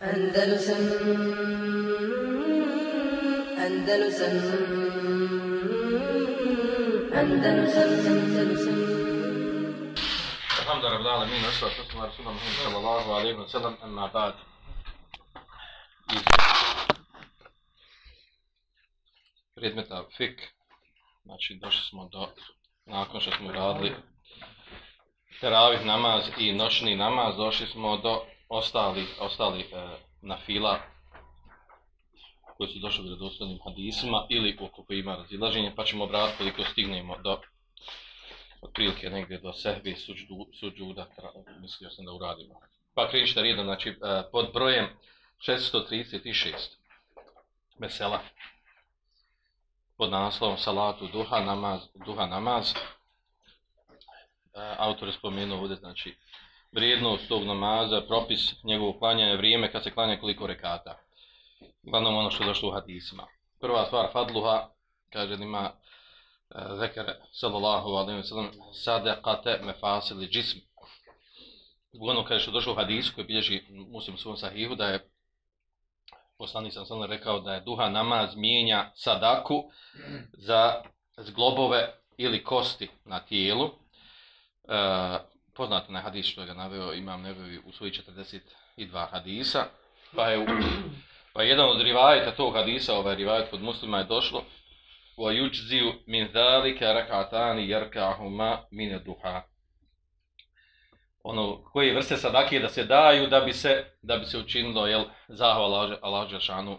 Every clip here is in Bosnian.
Andalusam Andalusam Andalusam Andalusam Alhamdulillah rabbil alamin wa wassalamu ala rasulillah sallallahu alejhi ve sellem amma ba'd. Predmeta fik, znači došli smo do, nakon što smo radili teravih namaz i noćni namaz, došli smo do ostali, ostali e, na fila koji su došli u hadisima ili oko koji ima razilaženje, pa ćemo obratiti koliko stignemo do otprilike negdje do sehbi suđu, suđuda, mislio sam da uradimo. Pa krenite redom, znači e, pod brojem 636 mesela pod naslovom salatu duha namaz, duha namaz. E, autor je spomenuo ovdje, znači, vrijednost tog namaza, propis njegovog klanjanja, vrijeme kad se klanja koliko rekata. Uglavnom ono što je došlo u hadisima. Prva stvar, fadluha, kaže da ima e, zekere, sallallahu alaihi wa sallam, sadaqate mefasili džism. Uglavnom ono kaže što došlo u hadisu koji bilježi muslim svom sahihu, da je poslanik sam sam rekao da je duha namaz mijenja sadaku za zglobove ili kosti na tijelu. E, poznat na hadis što ga naveo, imam nevevi u svoji 42 hadisa, pa je, pa jedan od rivajeta tog hadisa, ovaj rivajet kod muslima je došlo, wa yujziu min zalika rak'atan yarka'uhuma min duha ono koje vrste sadake da se daju da bi se da bi se učinilo jel zahvala Allahu džeshanu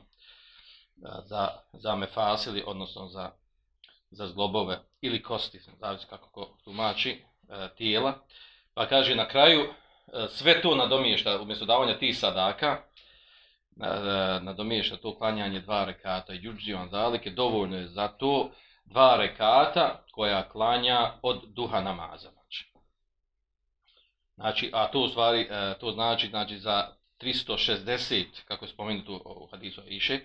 za za mefasili odnosno za za zglobove ili kosti zavisi kako ko tumači e, tijela pa kaže na kraju e, sve to nadomješta umjesto davanja tih sadaka e, nadomješta to klanjanje dva rekata i džuđivan zalike dovoljno je za to dva rekata koja klanja od duha namaza Znači, znači a to u stvari, e, to znači, znači za 360, kako je spomenuto u hadisu Iše,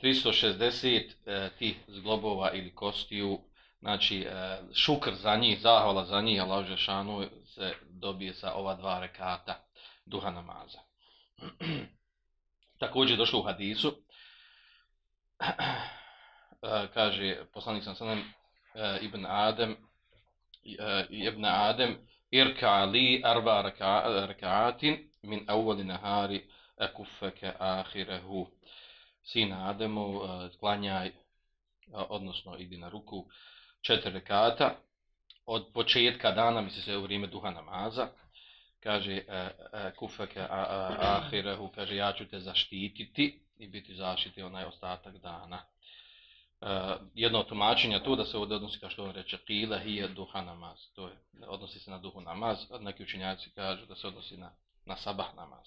360 tih zglobova ili kostiju, znači e, šukr za njih, zahvala za njih, Allah Žešanu se dobije sa ova dva rekata duha namaza. Također došlo u hadisu, e, kaže poslanik sam sanem e, Ibn Adem, Ibn Adem, irka li arba rekaatin min awwali nahari akuffaka akhirahu sina Ademu klanjaj odnosno idi na ruku četiri rekata. Od početka dana misli se u vrijeme duha namaza kaže e, e, kufaka ahirehu, kaže ja ću te zaštititi i biti zaštiti onaj ostatak dana. Uh, jedno od tumačenja tu da se ovdje odnosi kao što on reče qila hiya duha namaz. To je odnosi se na duhu namaz. A neki učenjaci kažu da se odnosi na na sabah namaz.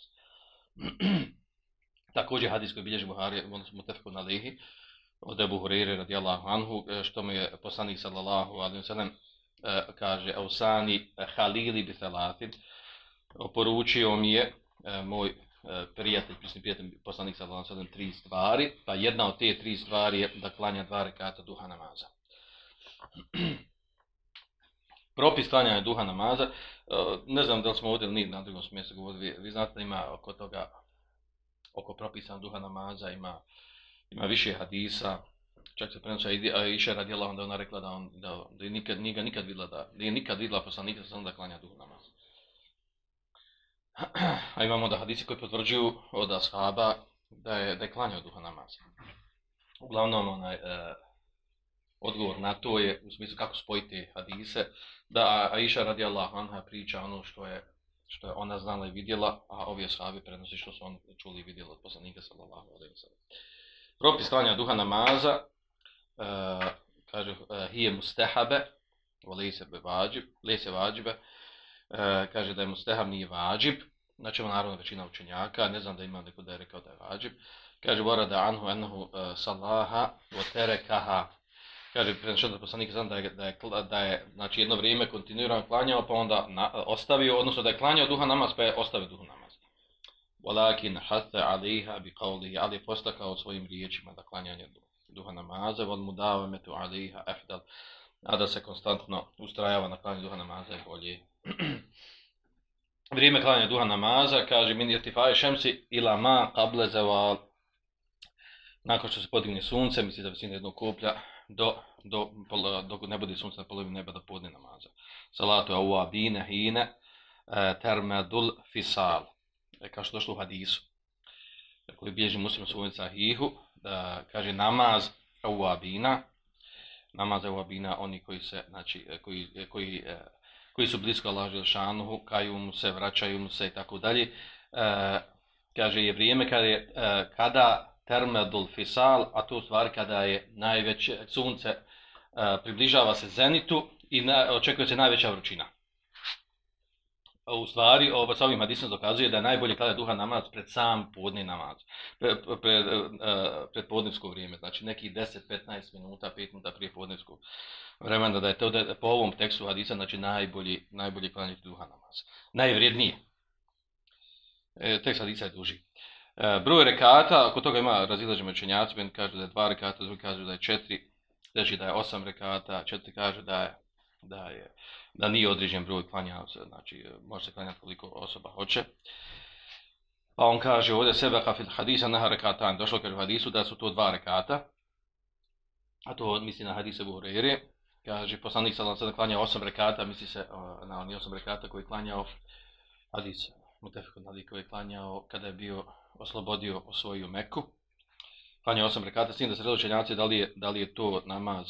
Također hadis koji bilježi Buhari odnosno mutafekun na lihi od Ebu Hureyre radijallahu anhu e, što mi je poslanik sallallahu alaihi wa sallam e, kaže Ausani e, halili bi thalatin oporučio mi je moj prijatelj, prisni prijatelj, poslanik sa vam sadem tri stvari, pa jedna od te tri stvari je da klanja dva rekata duha namaza. Propis klanjanja duha namaza, ne znam da li smo ovdje ili na drugom smjestu govorili, vi, vi znate da ima oko toga, oko propisana duha namaza, ima, ima više hadisa, čak se prenoća i iša radijela, onda ona rekla da, on, da, da je nikad, nije nikad vidjela da, da je nikad vidjela poslanika sa da klanja duha namaz. A imamo da hadisi koji potvrđuju od ashaba da je, da je klanjao duha namaz. Uglavnom, onaj, e, odgovor na to je, u smislu kako spojiti hadise, da Aisha radi Allah anha priča ono što je, što je ona znala i vidjela, a ovi ashabi prenosi što su oni čuli i vidjeli od poslanika sallallahu alejhi ve sellem. Propis klanja duha namaza, uh, kaže, e, uh, hije mustehabe, lejse vađib, lejse vađibe, uh, e, kaže da je mustehab nije vađib, znači ovo naravno većina učenjaka, ne znam da ima neko da je rekao da je vađib, kaže vora da anhu enahu uh, salaha wa terekaha, kaže prenašao da poslanik znam da je, da je, da je znači jedno vrijeme kontinuirano klanjao pa onda na, ostavio, odnosno da je klanjao duha namaz pa je ostavio duha namaz. Walakin hatta alaiha bi qawlihi ali postakao svojim riječima da klanjanje duha namaza wal mudawamatu alaiha afdal a da se konstantno ustrajava na klanju duha namaza je bolje. vrijeme klanja duha namaza, kaže min irtifai šemsi ila ma qable zawal. Nakon što se podigne sunce, misli da visine jednog koplja, do, do, dok ne bude sunce na polovini neba do podne namaza. Salatu je ova bine hine eh, termedul fisal. E, kao što došlo u hadisu. Dakle, bježi muslim u svojim sahihu, da kaže namaz awabina, namaz awabina, bina, oni koji se, znači, e, koji, e, koji, koji su blisko Allah Želšanuhu, kaju mu se, vraćaju mu se i tako dalje. Kaže, je vrijeme kada, je, kada termedul fisal, a to u stvari kada je najveće sunce približava se zenitu i na, očekuje se najveća vrućina. U stvari, ovo sa ovim hadisom dokazuje da je najbolje kada duha namaz pred sam podni namaz, pred, pred, e, e, pred podnevsko vrijeme, znači neki 10-15 minuta, 5 minuta prije podnevskog vremena, da je to da, po ovom tekstu hadisa znači najbolji, najbolji klanjati duha namaz. Najvrijednije. E, tekst hadisa je duži. E, broj rekata, oko toga ima razilaženje učenjaci, jedan kaže da je dva rekata, drugi kaže da je četiri, znači da je osam rekata, četiri kaže da je, da je, da nije određen broj klanja, znači e, može se klanjati koliko osoba hoće. Pa on kaže ovdje sebe kafil hadisa naha rekatan, došlo kaže u hadisu da su to dva rekata, a to misli na hadise Buhurere, kaže poslanik sallallahu alejhi ve klanja osam rekata, misli se na oni osam rekata koji klanjao hadis mutafekun ali koji klanjao kada je bio oslobodio osvoju Meku. Klanjao osam rekata, s tim da se različenjaci da li je, da li je to namaz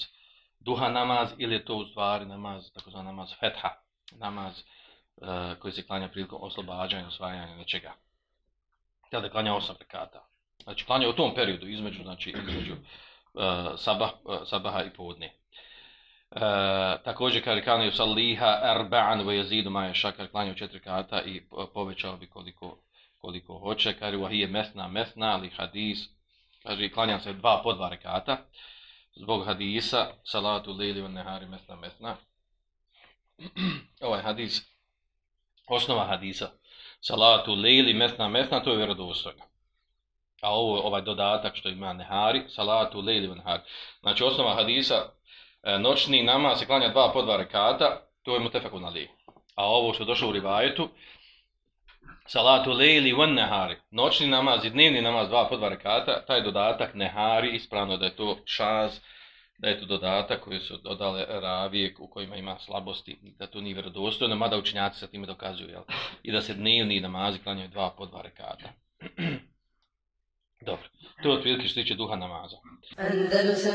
duha namaz ili je to u stvari namaz, takozvan namaz fetha, namaz e, koji se klanja prilikom oslobađanja, osvajanja nečega. Kada je klanja osam rekata. Znači klanja u tom periodu između, znači između e, sabah, e, sabaha i podne. E, također kaže kana yusalliha arba'an wa yazidu ma yasha kaže četiri kata i povećao bi koliko koliko hoće kaže wa hiya mesna mesna ali hadis kaže klanja se dva po dva rekata zbog hadisa salatu lili van nehari mesna mesna ovaj hadis osnova hadisa salatu lili mesna mesna to je vjerodostojno. A ovo ovaj dodatak što ima nehari salatu lili van nehari. Znači osnova hadisa e, noćni namaz se klanja dva po dva rekata to je mutefakun ali a ovo što došlo u rivajetu salatu lejli van nehari, noćni namaz i dnevni namaz dva po dva rekata, taj dodatak nehari, ispravno da je to šaz, da je to dodatak koji su dodale ravije u kojima ima slabosti, da to nije vjerodostojno, mada učinjaci sa time dokazuju, jel? i da se dnevni namazi klanjaju dva po dva rekata. Dobro, to je otprilike što tiče duha namaza. Andalusam,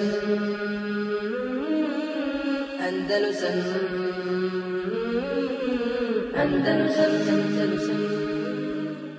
Andalusam, Andalusam, Andalusam, Andalusam,